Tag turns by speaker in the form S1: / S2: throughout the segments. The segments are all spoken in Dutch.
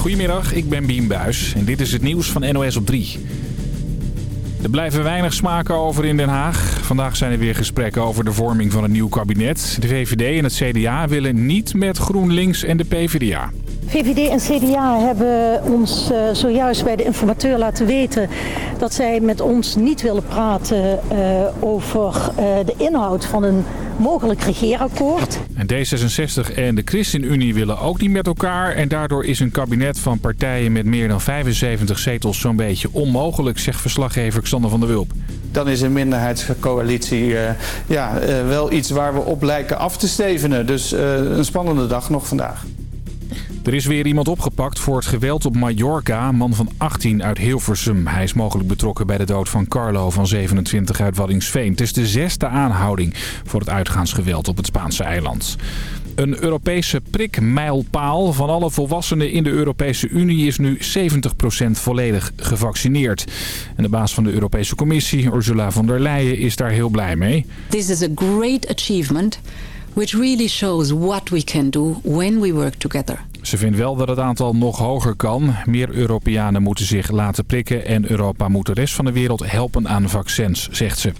S1: Goedemiddag, ik ben Bien Buis en dit is het nieuws van NOS op 3. Er blijven weinig smaken over in Den Haag. Vandaag zijn er weer gesprekken over de vorming van een nieuw kabinet. De VVD en het CDA willen niet met GroenLinks en de PvdA.
S2: VVD en CDA hebben ons uh, zojuist bij de informateur laten weten dat zij met ons niet willen praten uh, over uh, de inhoud van een mogelijk regeerakkoord.
S1: En D66 en de ChristenUnie willen ook niet met elkaar. En daardoor is een kabinet van partijen met meer dan 75 zetels zo'n beetje onmogelijk, zegt verslaggever Xander van der Wulp.
S3: Dan is een minderheidscoalitie uh, ja, uh, wel iets waar we op lijken af te stevenen. Dus uh, een spannende dag nog vandaag.
S1: Er is weer iemand opgepakt voor het geweld op Mallorca. Een man van 18 uit Hilversum. Hij is mogelijk betrokken bij de dood van Carlo van 27 uit Waddingsveen. Het is de zesde aanhouding voor het uitgaansgeweld op het Spaanse eiland. Een Europese prikmijlpaal van alle volwassenen in de Europese Unie is nu 70% volledig gevaccineerd. En de baas van de Europese Commissie, Ursula von der Leyen, is daar heel blij mee.
S4: This is a great achievement which really shows what we can do when we work together.
S1: Ze vindt wel dat het aantal nog hoger kan. Meer Europeanen moeten zich laten prikken en Europa moet de rest van de wereld helpen aan vaccins, zegt ze.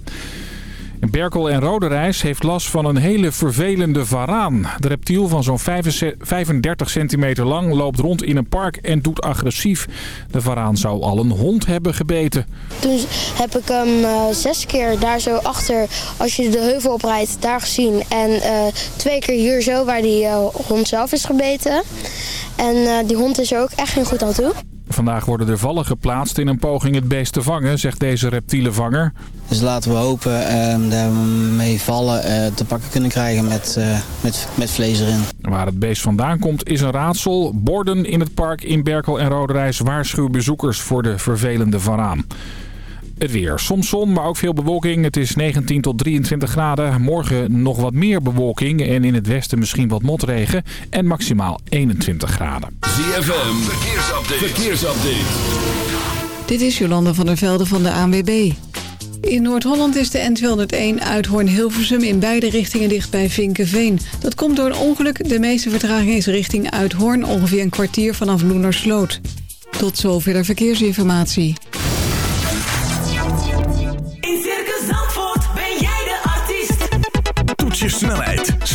S1: Berkel en Roderijs heeft last van een hele vervelende varaan. De reptiel van zo'n 35 centimeter lang loopt rond in een park en doet agressief. De varaan zou al een hond hebben gebeten.
S5: Toen heb ik hem uh, zes keer daar zo achter, als je de heuvel oprijdt, daar gezien. En uh, twee keer hier zo, waar die uh, hond zelf is gebeten. En die hond is er ook echt geen goed aan toe.
S1: Vandaag worden er vallen geplaatst in een poging het beest te vangen, zegt deze reptielenvanger.
S6: Dus laten we hopen uh, daarmee vallen uh, te pakken kunnen krijgen met, uh, met, met vlees erin.
S1: Waar het beest vandaan komt is een raadsel. Borden in het park in Berkel en Roderijs waarschuwen bezoekers voor de vervelende varaan. Het weer. Soms zon, maar ook veel bewolking. Het is 19 tot 23 graden. Morgen nog wat meer bewolking en in het westen misschien wat motregen. En maximaal 21 graden.
S7: ZFM, verkeersupdate. verkeersupdate.
S8: Dit is Jolanda van der Velde van de ANWB. In Noord-Holland is de N201 Uithoorn-Hilversum in beide richtingen dicht bij Vinkenveen. Dat komt door een ongeluk. De meeste vertraging is richting Uithoorn, ongeveer een kwartier vanaf Loenersloot. Tot zover de verkeersinformatie.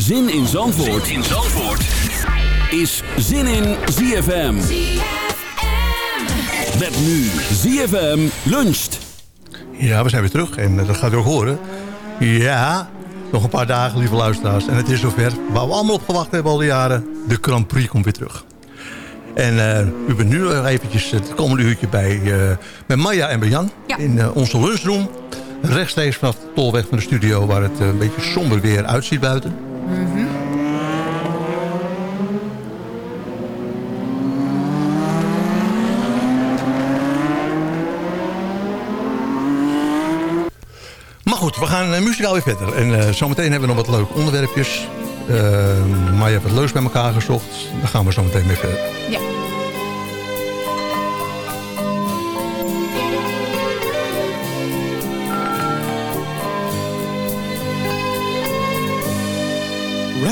S9: Zin in Zandvoort,
S7: zin in Zandvoort.
S9: is Zin in ZFM. Met nu ZFM luncht.
S10: Ja, we zijn weer terug en dat gaat u ook horen. Ja, nog een paar dagen, lieve luisteraars. En het is zover, waar we allemaal op gewacht hebben al die jaren. De Grand Prix komt weer terug. En uh, u bent nu nog eventjes het komende uurtje bij, uh, bij Maya en bij Jan.
S11: Ja.
S10: In uh, onze lunchroom. Rechtstreeks vanaf de tolweg van de studio... waar het een beetje somber weer uitziet buiten.
S11: -hmm.
S10: Maar goed, we gaan uh, muzikaal weer verder. En uh, zometeen hebben we nog wat leuke onderwerpjes. Uh, maar je hebt wat leuks bij elkaar gezocht. Daar gaan we zo meteen mee verder.
S11: Ja.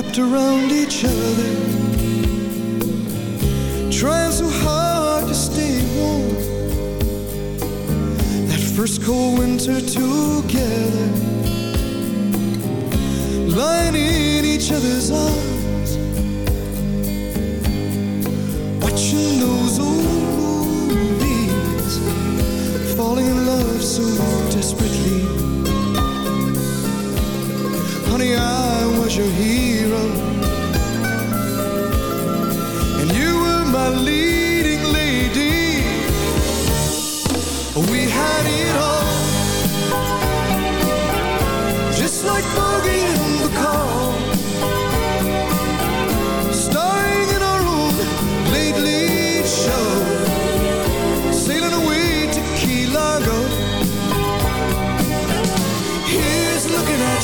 S12: Wrapped around each other, trying so hard to stay warm. That first cold winter together, lying in each other's arms, watching those old movies, falling in
S13: love so desperately. Honey, I was your hero. And you were my leading lady. We had it all. Just like Bogey and the call. Starring in our own late, late show.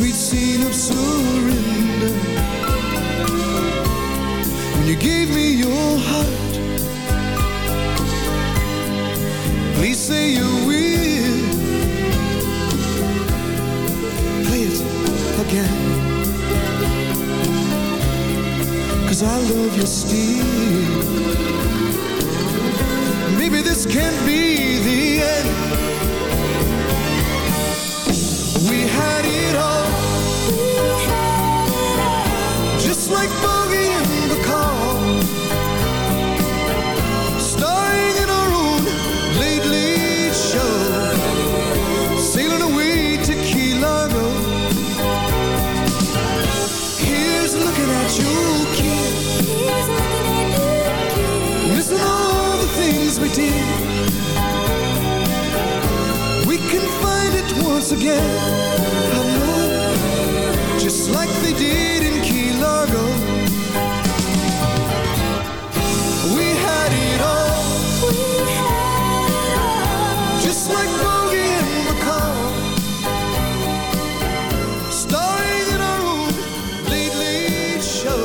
S13: sweet scene of surrender. When you gave me your heart. Please say you will. Play it again. Cause I love you still. Maybe this can't be the end. We had it all. Like Bogey and the car. Starring in our own late, late show. Sailing away to Key Largo. Here's looking at you, kid. Missing all the things we did. We can find it once again. I know, just like they did in Key Largo. We had it all. Just like Bogey and the car. Starring in our own late, late show.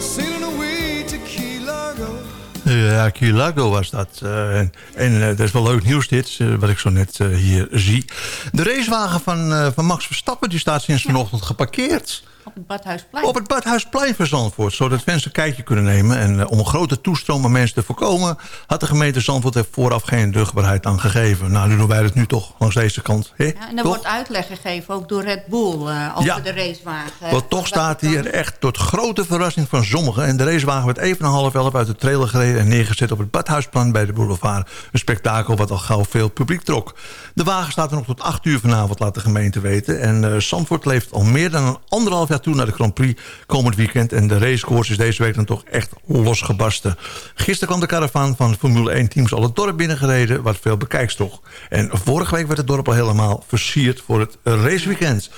S13: Sailing away to Key Largo.
S10: Ja, Key Largo was dat. Eh, en en eh, dat is wel leuk nieuws dit, eh, wat ik zo net hier zie. De racewagen van, eh, van Max Verstappen die staat sinds vanochtend geparkeerd.
S11: Op het Badhuisplein.
S10: Op het Badhuisplein van Zandvoort, zodat mensen een kijkje kunnen nemen. En eh, om een grote toestroom aan mensen te voorkomen... had de gemeente Zandvoort er vooraf geen rugbaarheid aan gegeven. Nou, nu doen wij het nu toch langs deze kant. Hè?
S11: Ja, en er wordt uitleg gegeven, ook door Red Bull, eh, over
S10: Ja.
S11: de racewagen.
S10: Want toch staat hier echt tot grote verrassing van sommigen. En de racewagen werd even een half elf uit de trailer gereden... en neergezet op het Badhuisplan bij de boulevard. Een spektakel wat al gauw veel publiek trok. De wagen staat er nog tot 8 uur vanavond, laat de gemeente weten. En eh Zandvoort leeft al meer dan een anderhalf jaar toe naar de Grand Prix komend weekend. En de racecourse is deze week dan toch echt losgebarsten. Gisteren kwam de caravan van Formule 1 teams al het dorp binnengereden... wat veel bekijks toch. En vorige week werd het dorp al helemaal versierd voor het raceweekend.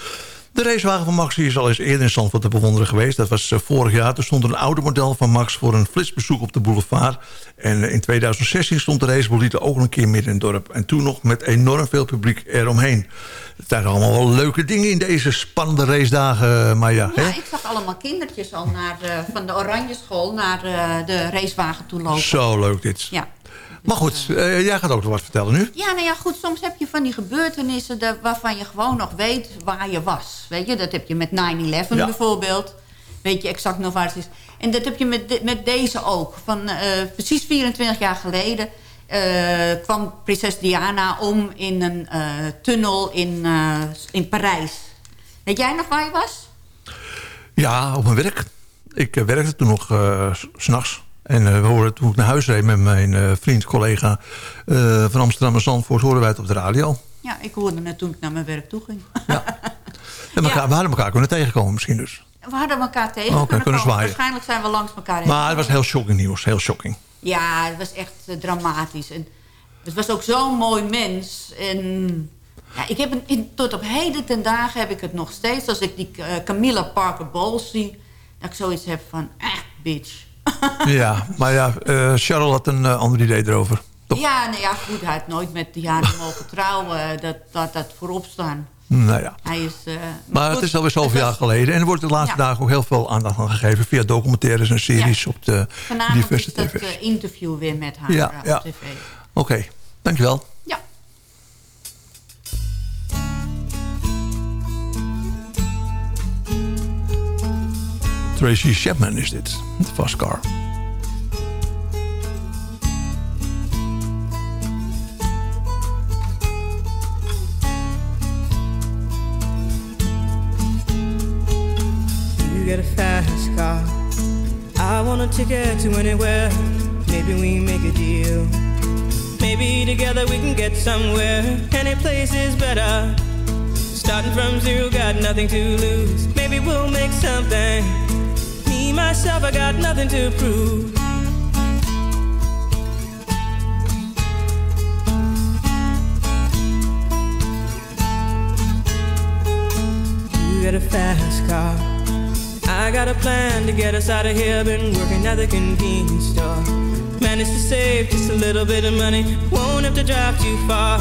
S10: De racewagen van Max is al eens eerder in Zandvoort te bewonderen geweest. Dat was eh, vorig jaar. Toen stond een oude model van Max voor een flitsbezoek op de boulevard. En eh, in 2016 stond de racebolide ook een keer midden in het dorp. En toen nog met enorm veel publiek eromheen. Het zijn allemaal wel leuke dingen in deze spannende racedagen, eh, Maya.
S11: Ja,
S10: hè?
S11: ik zag allemaal kindertjes al naar, van de Oranje School naar eh, de racewagen toe lopen.
S10: Zo leuk dit.
S11: Ja.
S10: Maar goed, eh, jij gaat ook nog wat vertellen nu.
S11: Ja, nou ja, goed, soms heb je van die gebeurtenissen... de- waarvan je gewoon nog weet waar je was. Weet je, dat heb je met 9-11
S10: Ja.
S11: bijvoorbeeld. Weet je exact nog waar het is. En dat heb je met, de- met deze ook. Van eh, precies 24 jaar geleden... eh, kwam prinses Diana om in een tunnel in, in Parijs. Weet jij nog waar je was?
S10: Ja, op mijn werk. Ik werkte toen nog s- s'nachts. En eh, we hoorden toen ik naar huis reed met mijn eh, vriend, collega eh, van Amsterdam en Zandvoort... hoorden wij het op de radio.
S11: Ja, ik hoorde het toen ik naar mijn werk toe ging.
S10: En elkaar, we hadden elkaar kunnen tegenkomen misschien dus.
S11: We hadden elkaar tegen
S10: Oké,
S11: kunnen
S10: zwaaien.
S11: Waarschijnlijk zijn we langs elkaar heen.
S10: Maar het was heel shocking nieuws, heel shocking.
S11: Ja, het was echt dramatisch. En het was ook zo'n mooi mens. En ja, ik heb een, in- tot op heden ten dagen heb ik het nog steeds. Als ik die Camilla Parker Bowles zie... dat ik zoiets heb van, echt bitch.
S10: ja, maar ja, eh Charles had een eh, ander idee erover.
S11: Ja, nou ja, goed, hij had nooit met Diana mogen trouwen. Dat dat, dat voorop staan.
S10: Nou ja.
S11: Hij is, eh,
S10: Maar
S11: goed,
S10: het is alweer zoveel jaar geleden. En er wordt de laatste
S11: Ja.
S10: dagen ook heel veel aandacht aan gegeven... via documentaires en series op de
S11: Vanavond
S10: diverse
S11: is dat eh, interview weer met haar
S10: Ja,
S11: eh, op
S10: ja.
S11: tv.
S10: Oké, dankjewel. Tracy Chapman is dit. Het Fast Car.
S14: You get a fast car. I want a ticket to anywhere. Maybe we make a deal. Maybe together we can get somewhere. Any place is better. Starting from zero, got nothing to lose. Maybe we'll make something. Me, myself, I got nothing to prove. You get a fast car. I got a plan to get us out of here. Been working at the convenience store. Managed to save just a little bit of money. Won't have to drive too far.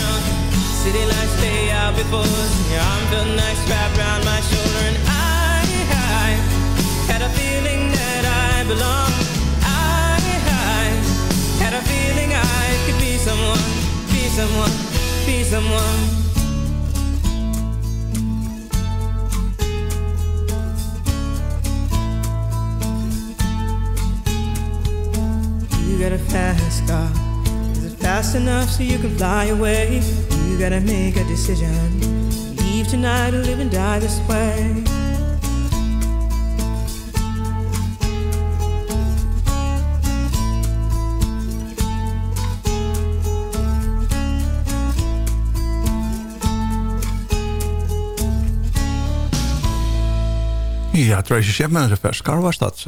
S14: City lights lay out before your arm felt nice wrapped around my shoulder. And I, I had a feeling that I belonged. I, I had a feeling I could be someone, be someone, be someone. You got a fast car. Is it fast enough so you can fly away? You gotta make a decision. Leave tonight or live and die this way.
S10: Ja, Tracy Chapman, de Car was dat.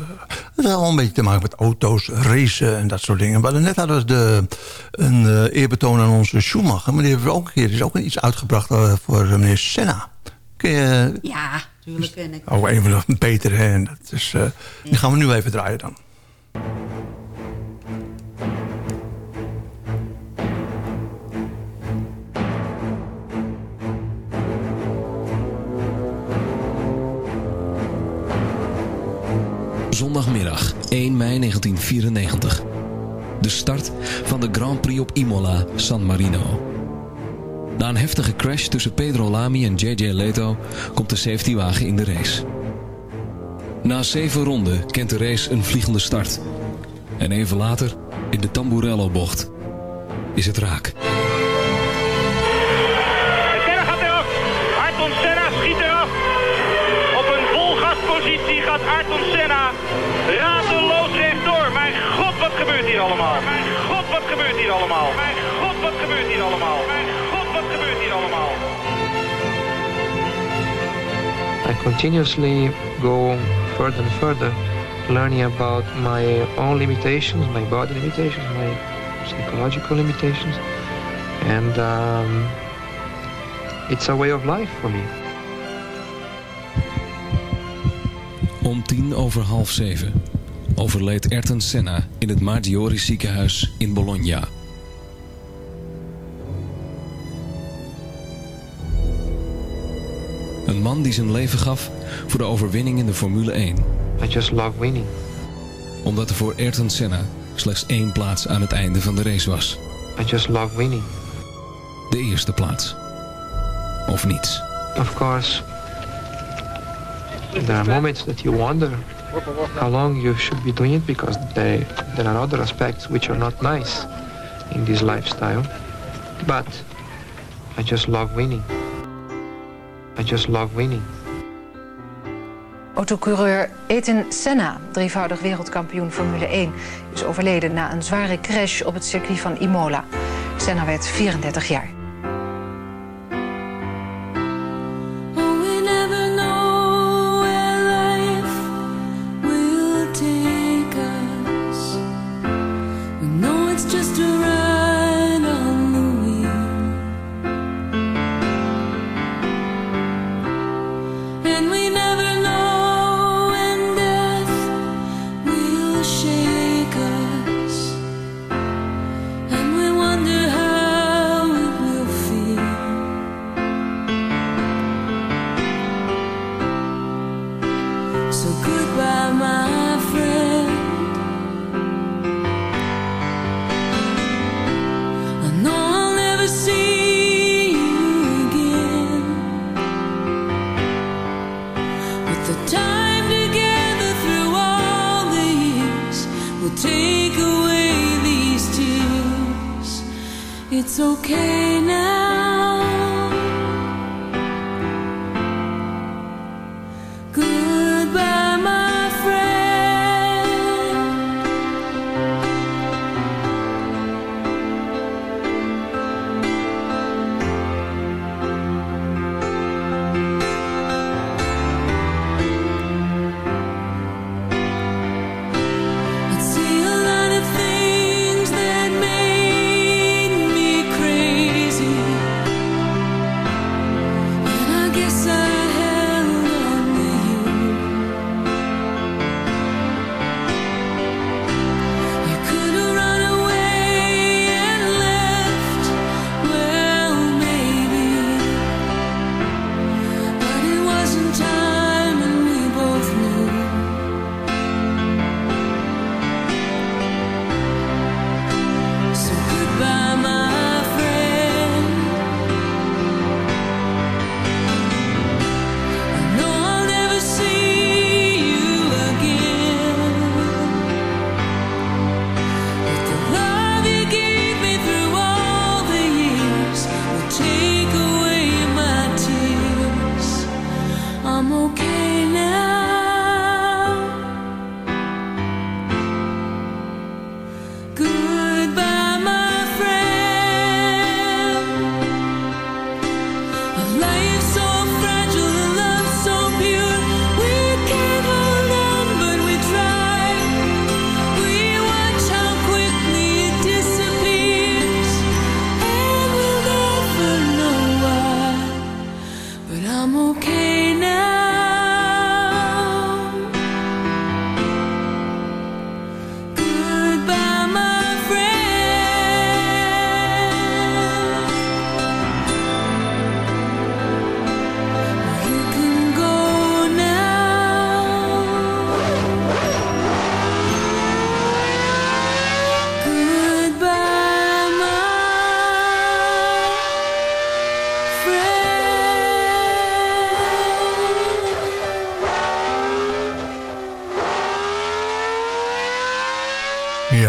S10: Had allemaal een beetje te maken met auto's, racen en dat soort dingen. Maar net hadden we de, een eh, eerbetoon aan onze Schumacher. Maar die hebben we ook een keer. Er is ook iets uitgebracht eh, voor eh, meneer Senna. Je,
S11: Ja, tuurlijk ken ik.
S10: oh, een van de betere. Hè? En dat is, Die gaan we nu even draaien dan.
S15: 1 mei 1994. De start van de Grand Prix op Imola, San Marino. Na een heftige crash tussen Pedro Lamy en JJ Leto komt de safetywagen in de race. Na zeven ronden kent de race een vliegende start. En even later, in de Tamburello-bocht, is het raak.
S16: Allemaal? Mijn god, wat gebeurt hier allemaal? Mijn god, wat gebeurt hier allemaal? Mijn god, wat gebeurt hier allemaal?
S17: I continuously go further and further, learning about my own limitations, my body limitations, my psychological limitations, and um, it's a way of life for me.
S15: Om tien over half zeven overleed Ayrton Senna in het Maggiore ziekenhuis in Bologna. Een man die zijn leven gaf voor de overwinning in de Formule 1.
S17: I just love winning.
S15: Omdat er voor Ayrton Senna slechts één plaats aan het einde van de race was.
S17: I just love winning.
S15: De eerste plaats. Of niets.
S17: Of course, there are moments that you wonder how long you should be doing it because there, there are other aspects which are not nice in this lifestyle. But I just love winning. I just love winning.
S18: Autocoureur Ayrton Senna, drievoudig wereldkampioen Formule 1, is overleden na een zware crash op het circuit van Imola. Senna werd 34 jaar.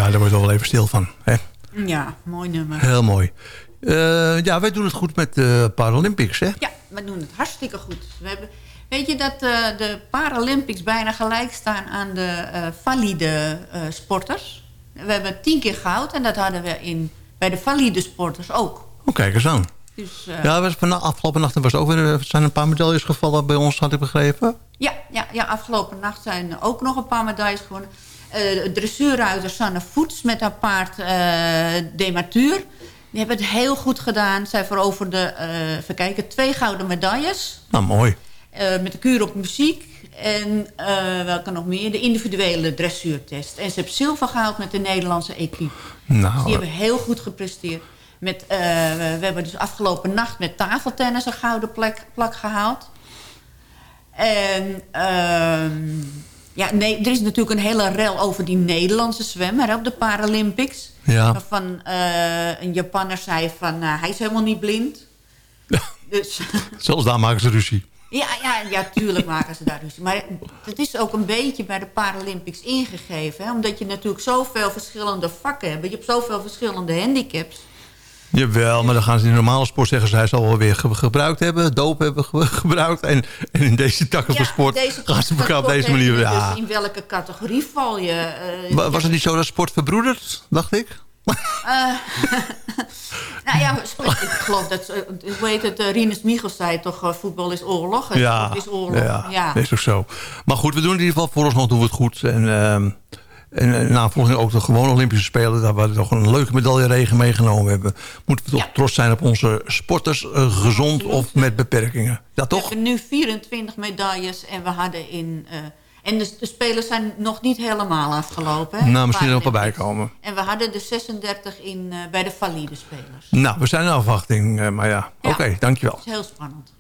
S10: Ja, daar wordt wel even stil van. Hè?
S11: Ja, mooi nummer.
S10: Heel mooi. Eh, ja, wij doen het goed met de Paralympics, hè?
S11: Ja, we doen het hartstikke goed. We hebben, weet je dat eh, de Paralympics bijna gelijk staan aan de eh, valide eh, sporters? We hebben tien keer goud en dat hadden we in, bij de valide sporters ook.
S10: Oh, kijk eens aan.
S11: Dus, eh,
S10: Ja, was, van de afgelopen nacht was ook weer, er zijn een paar medailles gevallen bij ons, had ik begrepen.
S11: Ja, ja, ja, afgelopen nacht zijn ook nog een paar medailles gewonnen. Eh dressuurruiter Sanne Voets met haar paard eh Dematuur. Die hebben het heel goed gedaan. Zij veroverde, eh even kijken, twee gouden medailles.
S10: Nou, mooi.
S11: Met de kuur op muziek. En welke nog meer? De individuele dressuurtest. En ze heeft zilver gehaald met de Nederlandse equipe.
S10: Nou,
S11: Dus die hebben heel goed gepresteerd. Met, we, we hebben dus afgelopen nacht met tafeltennis een gouden plek, plak gehaald. En ehm, ja, nee, er is natuurlijk een hele rel over die Nederlandse zwemmer hè, op de Paralympics.
S10: Ja.
S11: Waarvan eh, een Japanner zei van eh, hij is helemaal niet blind. Dus,
S10: zelfs daar maken ze ruzie.
S11: ja, ja, ja, tuurlijk maken ze daar ruzie. Maar het is ook een beetje bij de Paralympics ingegeven. Hè? Omdat je natuurlijk zoveel verschillende vakken hebt. Je hebt zoveel verschillende handicaps.
S10: Jawel, maar dan gaan ze in de normale sport zeggen... zij zal wel weer ge- gebruikt hebben, doop hebben ge- gebruikt. En, en in deze takken van sport
S11: deze
S10: gaan ze elkaar op deze manier...
S11: Dus in welke categorie val je? eh,
S10: Wa- Was het niet zo dat sport verbroedert, dacht ik?
S11: Eh, nou ja, sport- ik geloof dat... eh, Hoe heet het? Rinus Michels zei toch... voetbal is oorlog. en
S10: Ja,
S11: is oorlog.
S10: ja,
S11: Ja.
S10: is ook zo. Maar goed, we doen in ieder geval vooralsnog doen we het goed. En, ehm en in navolging ook de gewone Olympische Spelen... daar we toch een leuke medailleregen meegenomen hebben. Moeten we toch trots zijn op onze sporters, eh, gezond of met beperkingen. Ja,
S11: We
S10: toch?
S11: hebben nu 24 medailles en we hadden in... eh, en de, de spelers zijn nog niet helemaal afgelopen. Hè?
S10: Nou, misschien nog wel bij komen.
S11: En we hadden de 36 in, eh, bij de valide spelers.
S10: Nou, we zijn in afwachting, eh, maar ja. Oké, dankjewel.
S11: Dat is heel spannend.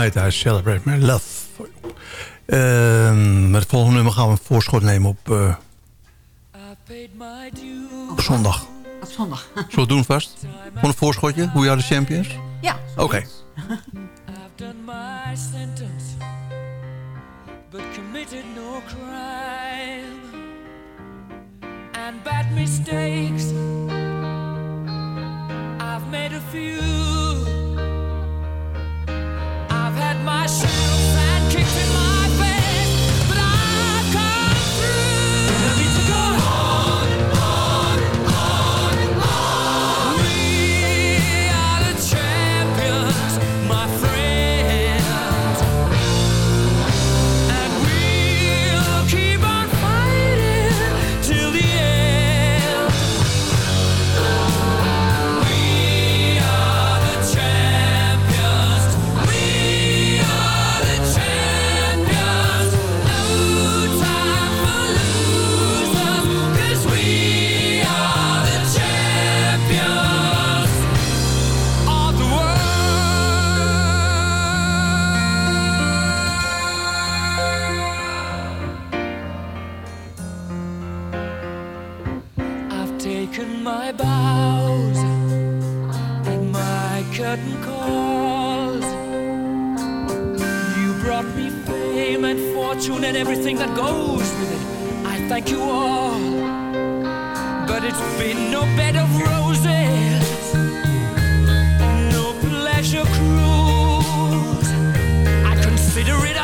S12: Night I Celebrate My Love.
S10: Ehm, uh, met het volgende nummer gaan we een voorschot nemen op, uh, op zondag.
S11: Op zondag.
S10: Zullen we het doen vast? Gewoon een voorschotje, hoe jij de champions?
S11: Ja.
S10: Oké.
S18: Okay. But committed no crime And bad mistakes I've made a few my shadow. and everything that goes with it. I thank you all, but it's been no bed of roses, no pleasure cruise. I consider it.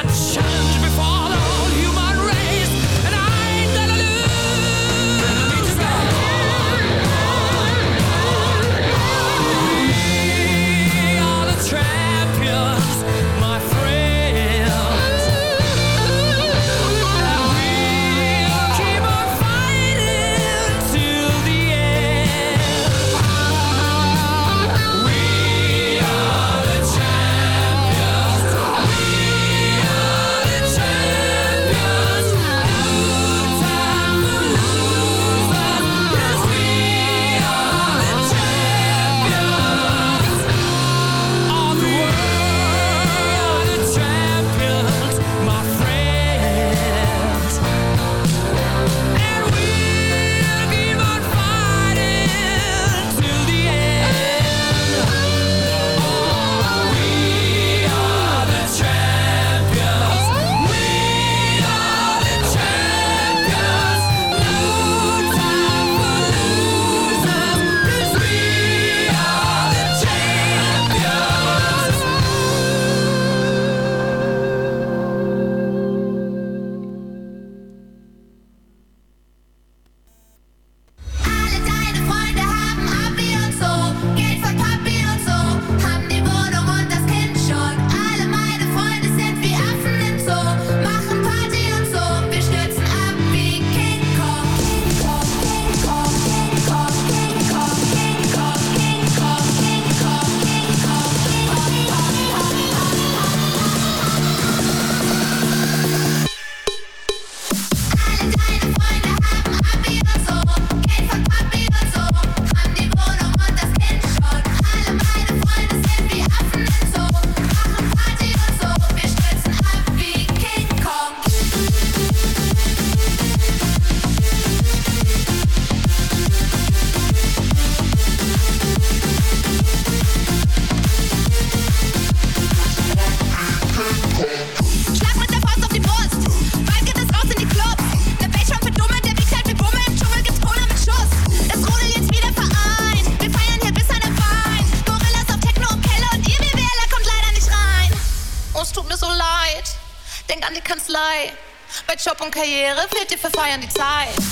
S19: und Karriere fehlt dir verfeiern die Zeit.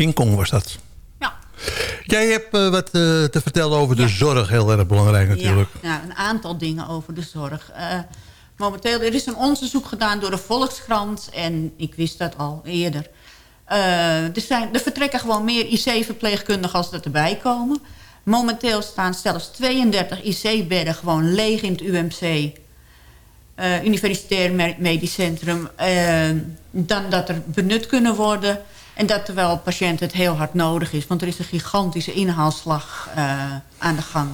S19: King Kong
S10: was dat.
S11: Ja.
S10: Jij hebt eh, wat eh, te vertellen over de zorg. Heel erg belangrijk natuurlijk.
S11: Ja, nou, een aantal dingen over de zorg. Eh, momenteel, er is een onderzoek gedaan door de Volkskrant. En ik wist dat al eerder. Er, zijn, er vertrekken gewoon meer IC-verpleegkundigen als dat erbij komen. Momenteel staan zelfs 32 IC-bedden gewoon leeg in het UMC. Universitair Me- Medisch Centrum. dan dat er benut kunnen worden. En dat terwijl patiënten het heel hard nodig is. Want er is een gigantische inhaalslag eh, aan de gang.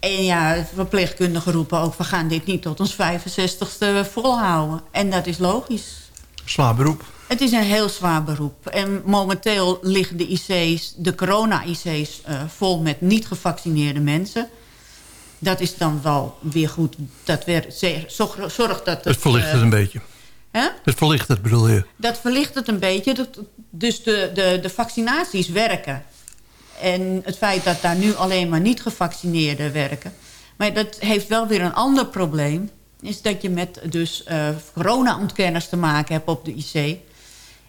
S11: En ja, verpleegkundigen roepen ook... we gaan dit niet tot ons 65ste volhouden. En dat is logisch.
S10: Zwaar beroep.
S11: Het is een heel zwaar beroep. En momenteel liggen de IC's, de corona-IC's... eh, vol met niet gevaccineerde mensen. Dat is dan wel weer goed. Dat weer, zorg- zorgt dat...
S10: Het verlicht
S11: eh,
S10: het een beetje. Het verlicht het bedoel je.
S11: Dat verlicht het een beetje. Dat- Dus de, de, de vaccinaties werken. En het feit dat daar nu alleen maar niet gevaccineerden werken. Maar dat heeft wel weer een ander probleem. Is dat je met dus eh, corona-ontkenners te maken hebt op de IC.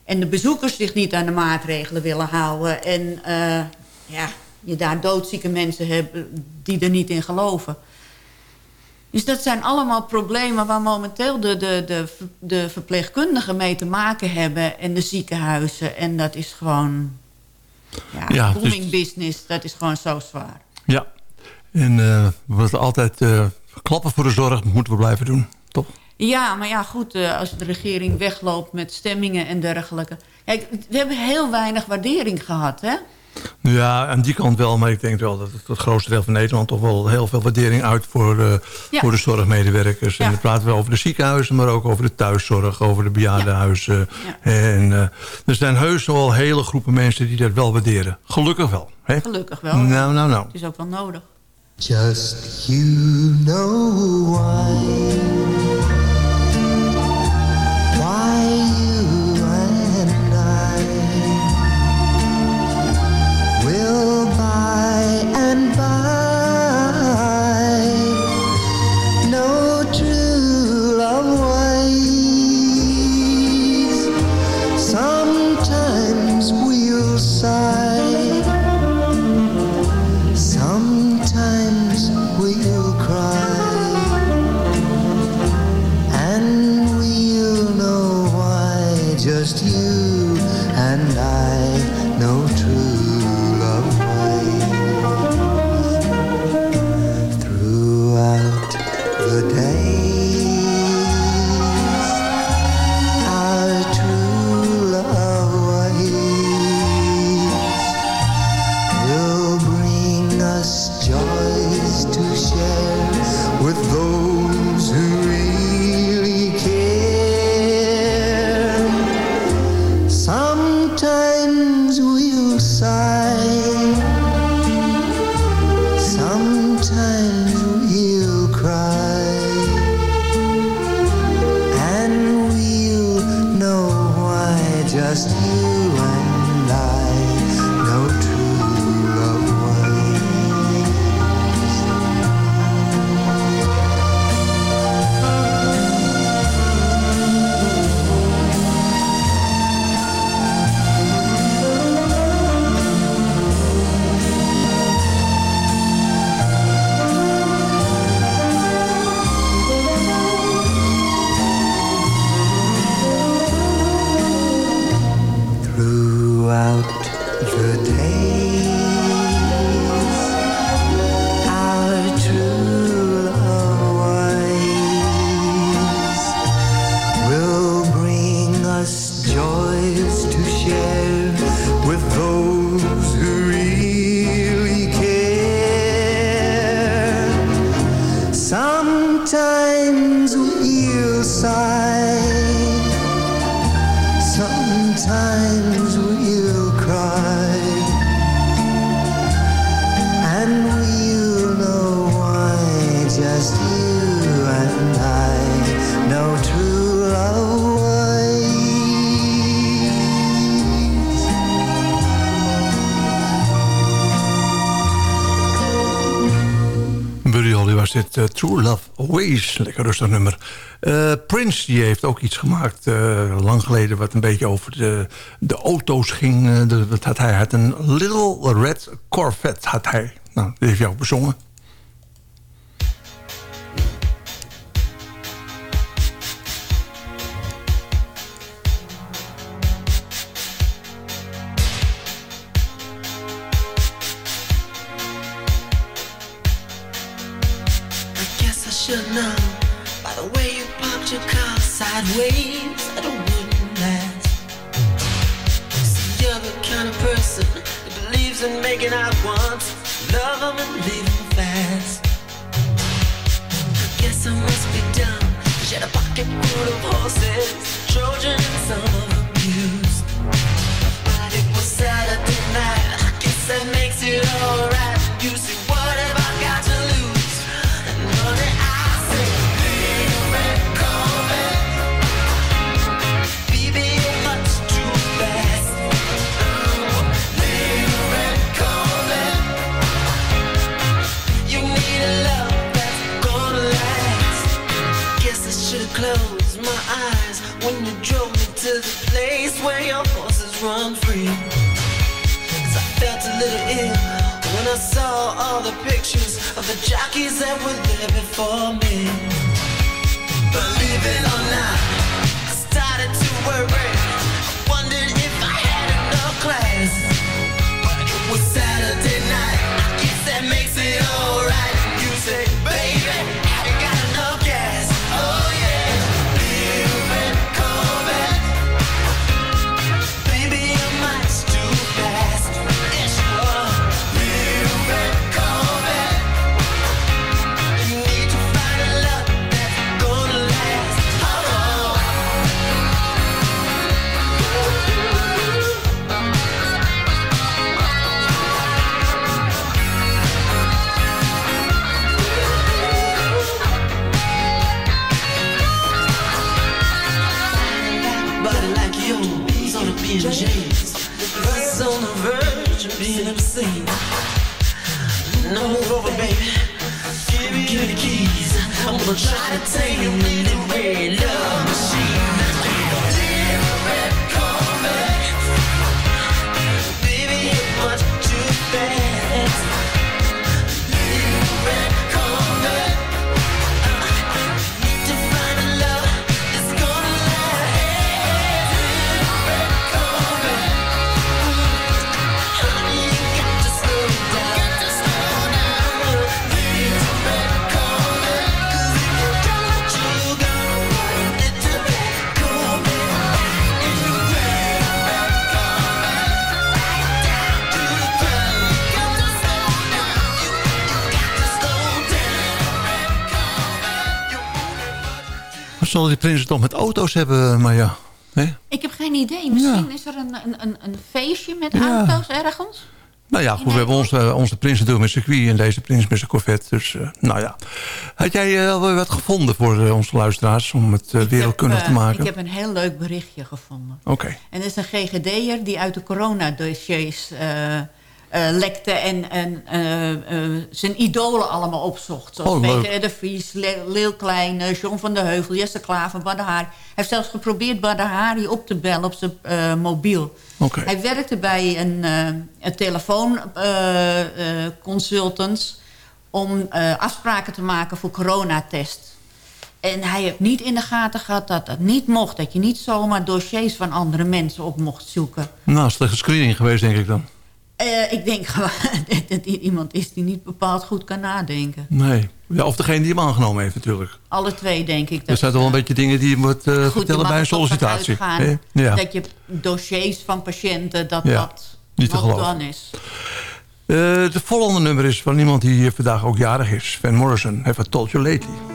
S11: En de bezoekers zich niet aan de maatregelen willen houden. En eh, ja, je daar doodzieke mensen hebt die er niet in geloven. Dus dat zijn allemaal problemen waar momenteel de, de, de, de verpleegkundigen mee te maken hebben. En de ziekenhuizen. En dat is gewoon... Ja,
S10: Ja, dus-
S11: booming business. Dat is gewoon zo zwaar.
S10: Ja. En we moeten altijd eh, klappen voor de zorg moeten we blijven doen. Toch?
S11: Ja, maar ja, goed. eh, als de regering wegloopt met stemmingen en dergelijke. Kijk, we hebben heel weinig waardering gehad, hè?
S10: Ja, aan die kant wel. Maar ik denk wel dat het, het grootste deel van Nederland... toch wel heel veel waardering uit voor, eh,
S11: Ja.
S10: voor de zorgmedewerkers. En
S11: Ja.
S10: dan praten we over de ziekenhuizen... maar ook over de thuiszorg, over de bejaardenhuizen. En eh, er zijn heus wel hele groepen mensen die dat wel waarderen. Gelukkig wel. Hè?
S11: Gelukkig wel.
S10: Nou, nou, nou.
S11: Het is ook wel nodig.
S20: Just you know. Why
S10: Eh, True Love Always. Lekker rustig nummer. Eh, Prince die heeft ook iets gemaakt eh, lang geleden... wat een beetje over de, de auto's ging. Had? Hij had een Little Red Corvette. Had hij. Nou, die heeft jou bezongen.
S12: Making out once, love 'em and leave 'em fast. I guess I must be dumb. She had a pocket full of horses, Trojan and some the jockeys that were there before me. Believe it or not, I started to worry. I'ma try to tell you
S10: zullen die prinsen toch met auto's hebben, Maya? Hè?
S11: Ik heb geen idee. Misschien is er een, een, een, feestje met
S10: Ja.
S11: auto's ergens.
S10: Nou ja, goed, we hebben onze, onze prins natuurlijk met circuit... en deze prins met zijn Corvette. Dus, eh, nou ja. Had jij eh, alweer wat gevonden voor eh, onze luisteraars... om het eh, wereldkundig
S11: Eh,
S10: te maken?
S11: Ik heb een heel leuk berichtje gevonden.
S10: Oké.
S11: En dat is een GGD'er die uit de coronadossiers eh eh lekte... en, en eh, eh, zijn idolen allemaal opzocht. Zoals
S10: Oh.
S11: Peter de Vries, Le- Leeuw Klein, eh, John van der Heuvel... Jesse Klaver, Badr Hari. Hij heeft zelfs geprobeerd Badr Hari op te bellen op zijn eh, mobiel.
S10: Oké.
S11: Hij werkte bij een, eh een telefoonconsultants... om eh, afspraken te maken voor coronatest. En hij heeft niet in de gaten gehad dat dat niet mocht. Dat je niet zomaar dossiers van andere mensen op mocht zoeken.
S10: Nou, slechte screening geweest, denk ik dan.
S11: Eh, ik denk dat het iemand is die niet bepaald goed kan nadenken.
S10: Nee. Ja, of degene die hem aangenomen heeft, natuurlijk.
S11: Alle twee denk ik.
S10: Er zijn wel een beetje dingen die je moet eh,
S11: Goed, je
S10: vertellen bij een sollicitatie.
S11: uitgaan?
S10: Ja.
S11: Dat je dossiers van patiënten, dat
S10: Ja,
S11: dat
S10: niet geloven.
S11: done is.
S10: Eh, de volgende nummer is van iemand die hier vandaag ook jarig is. Van Morrison, Have I Told You Lately.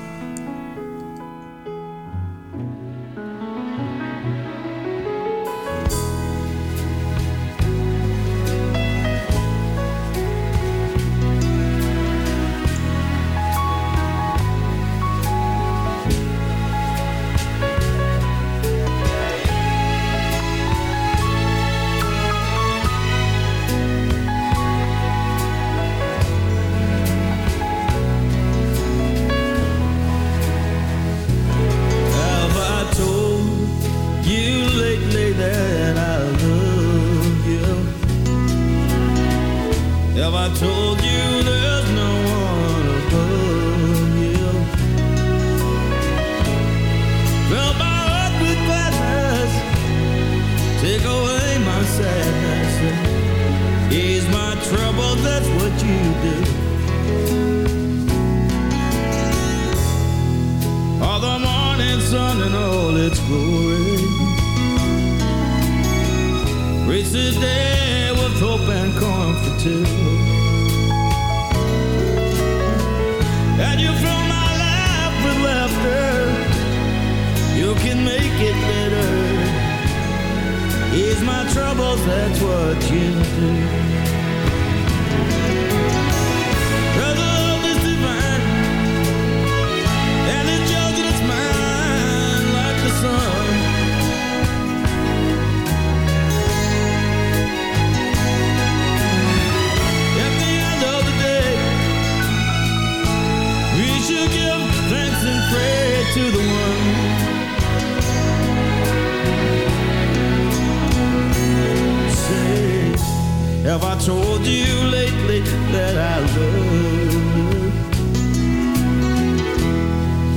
S21: Have I told you lately that I love?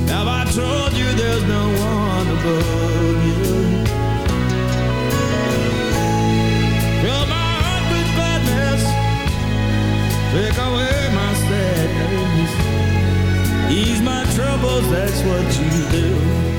S21: Have I told you there's no one above That's what you do.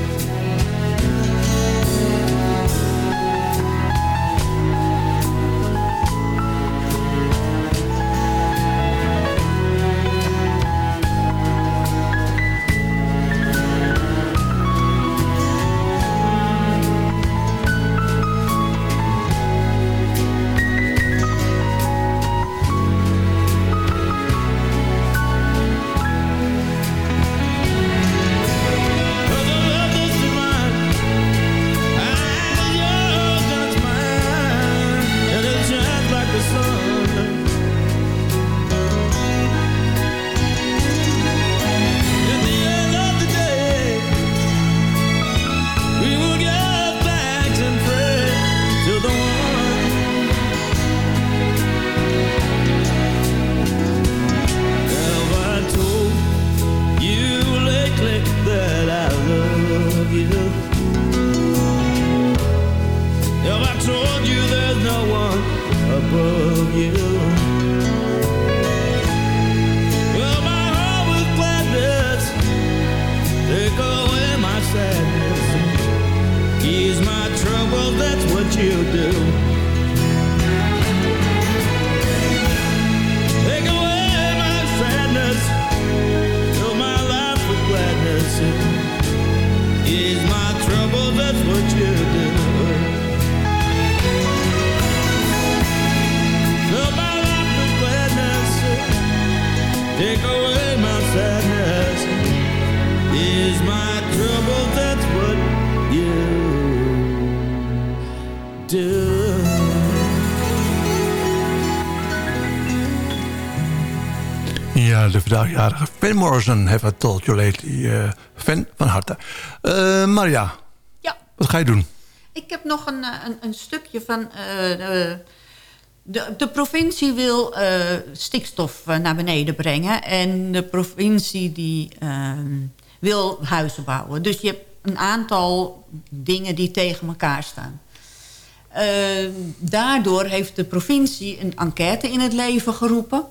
S21: That's what you do.
S10: Vandaagjarige Van Morrison, have I told you lately. eh, fan van harte. Eh, Maria.
S11: Ja.
S10: Wat ga je doen?
S11: Ik heb nog een, eh, een, een stukje van... de, de, provincie wil stikstof naar beneden brengen. En de provincie die ehm, wil huizen bouwen. Dus je hebt een aantal dingen die tegen elkaar staan. Daardoor heeft de provincie een enquête in het leven geroepen.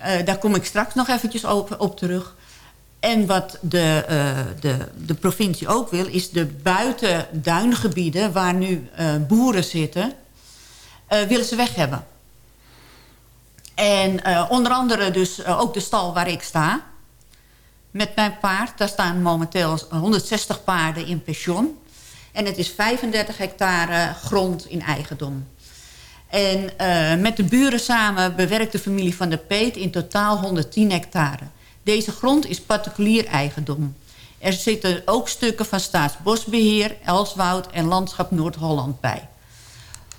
S11: Eh, daar kom ik straks nog eventjes op, op terug. En wat de, eh, de, de provincie ook wil... is de buitenduingebieden waar nu eh, boeren zitten... willen ze weg hebben. En onder andere dus ook de stal waar ik sta. Met mijn paard. Daar staan momenteel 160 paarden in pension. En het is 35 hectare grond in eigendom. En eh, met de buren samen bewerkt de familie van de Peet in totaal 110 hectare. Deze grond is particulier eigendom. Er zitten ook stukken van Staatsbosbeheer, Elswoud en Landschap Noord-Holland bij.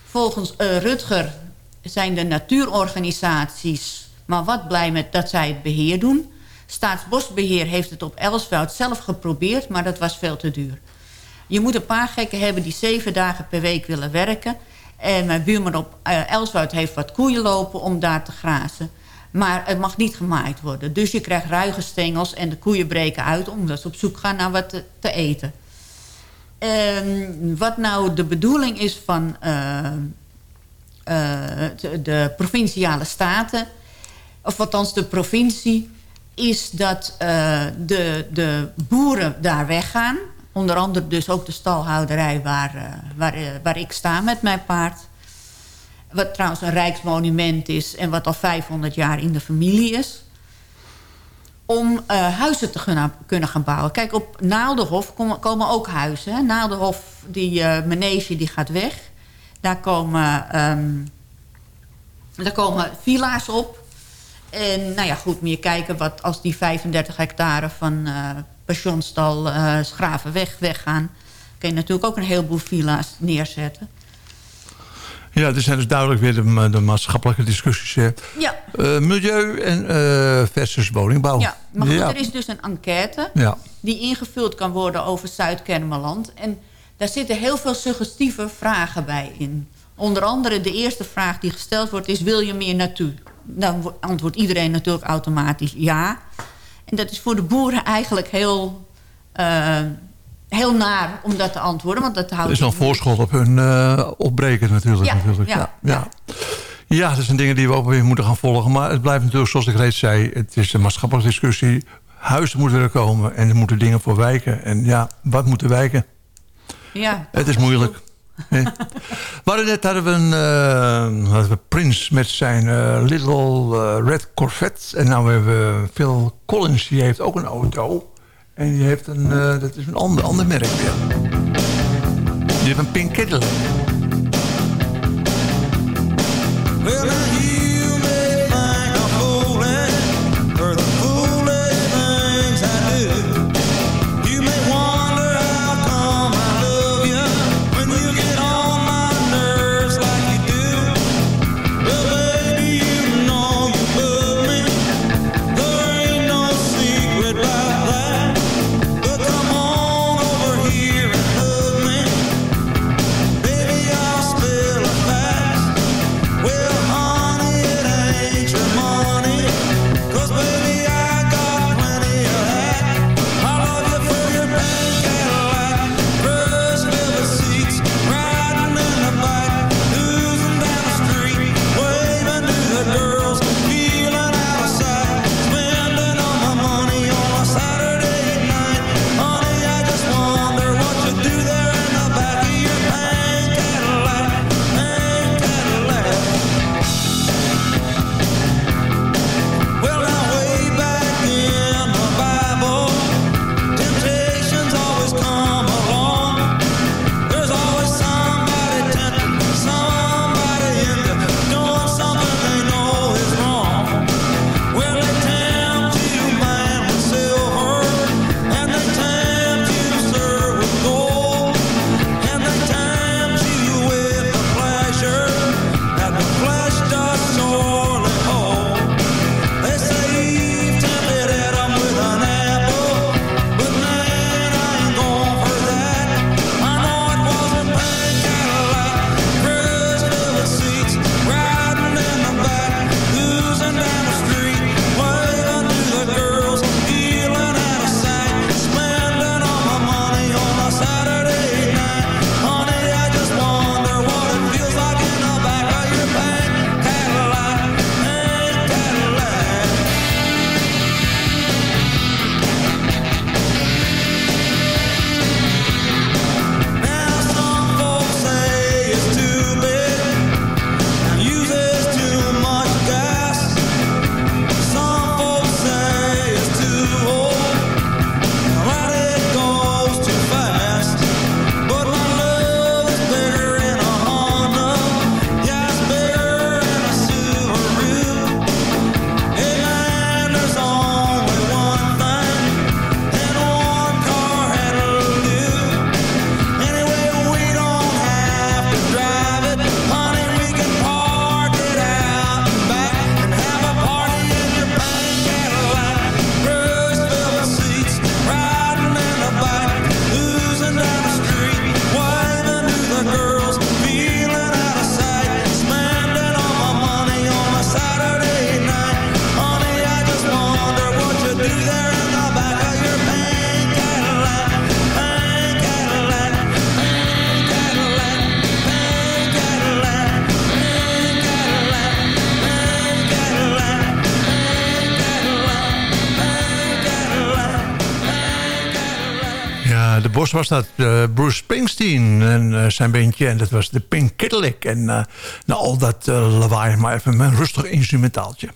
S11: Volgens eh, Rutger zijn de natuurorganisaties maar wat blij met dat zij het beheer doen. Staatsbosbeheer heeft het op Elswoud zelf geprobeerd, maar dat was veel te duur. Je moet een paar gekken hebben die zeven dagen per week willen werken. En mijn buurman op uh, Elswoud heeft wat koeien lopen om daar te grazen. Maar het mag niet gemaaid worden. Dus je krijgt ruige stengels en de koeien breken uit... omdat ze op zoek gaan naar wat te, te eten. En wat nou de bedoeling is van eh, eh, de, de provinciale staten... of althans de provincie... is dat eh, de, de boeren daar weggaan. Onder andere dus ook de stalhouderij waar, eh, waar, eh, waar ik sta met mijn paard. Wat trouwens een rijksmonument is en wat al 500 jaar in de familie is. Om eh, huizen te kunnen, gaan bouwen. Kijk, op Naaldenhof komen, komen ook huizen. Hè? Naaldenhof, die manege, die gaat weg. Daar komen, ehm, daar komen villa's op. En nou ja, goed, meer kijken wat als die 35 hectare van pensionstal eh Schravenweg weggaan. Kun je natuurlijk ook een heleboel villa's neerzetten.
S10: Ja, er zijn dus duidelijk weer de, de maatschappelijke discussies. hè.
S11: Ja.
S10: Eh, milieu en eh, versus woningbouw.
S11: Ja, maar goed, er is dus een enquête
S10: Ja.
S11: die ingevuld kan worden over Zuid-Kennemerland. En daar zitten heel veel suggestieve vragen bij in. Onder andere de eerste vraag die gesteld wordt is... wil je meer natuur? Dan wo- antwoordt iedereen natuurlijk automatisch ja. En dat is voor de boeren eigenlijk heel, eh, heel naar om dat te antwoorden. Want dat houdt
S10: is nog voorschot op hun eh, opbreken natuurlijk.
S11: Ja,
S10: natuurlijk.
S11: ja,
S10: ja, ja. Ja, dat zijn dingen die we ook weer moeten gaan volgen. Maar het blijft natuurlijk, zoals ik reeds zei... het is een maatschappelijke discussie. Huizen moeten er komen en er moeten dingen voor wijken. En ja, wat moeten wijken?
S11: Ja,
S10: Het is moeilijk. Maar net hadden we een eh, Prince met zijn eh, Little eh, Red Corvette. En nu hebben we Phil Collins, die heeft ook een auto. En die heeft een, dat is een ander, ander merk weer. Die heeft een Pink Cadillac.
S22: Was dat eh, Bruce Springsteen en eh, zijn bandje. En dat was de Pink Cadillac. En eh, nou, al dat lawaai, maar even een rustig instrumentaaltje.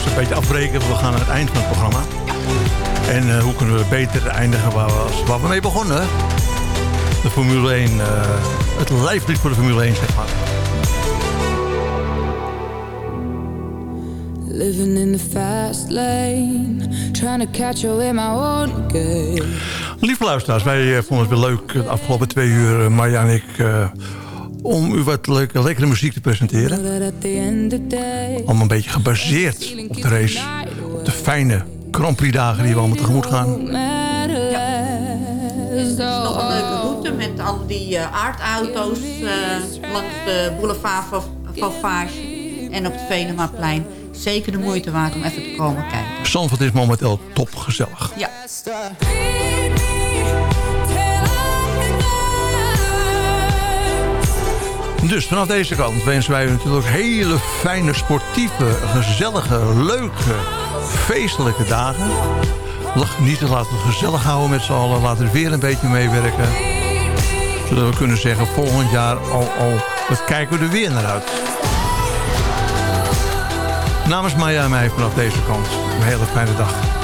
S22: Een beetje afbreken. We gaan aan het eind van het programma. En eh, hoe kunnen we beter eindigen waar we, waar we mee begonnen? De Formule 1, eh, het lijflied voor de Formule 1, zeg maar.
S19: Living in the fast lane, trying to catch up in my own game.
S22: Lieve luisteraars, wij eh, vonden het weer leuk de afgelopen twee uur, Marja en ik... om u wat leuke, lekkere muziek te presenteren.
S19: That at the end of the day,
S22: Allemaal een beetje gebaseerd op de race. Op de fijne Grand Prix dagen die we allemaal tegemoet gaan.
S11: Het is nog een leuke route met al die eh, aardauto's eh, langs de boulevard van Vauvage en op het Venemaplein. Zeker de moeite waard om even te komen kijken.
S19: Zandvoort is momenteel topgezellig.
S11: Ja.
S19: Dus vanaf deze kant wensen wij u natuurlijk hele fijne, sportieve, gezellige, leuke, feestelijke dagen. Niet te laten gezellig houden met z'n allen. Laten we weer een beetje meewerken. Zodat we kunnen zeggen, volgend jaar al, al wat kijken we er weer naar uit. Namens Maya en mij vanaf deze kant. Een hele fijne dag.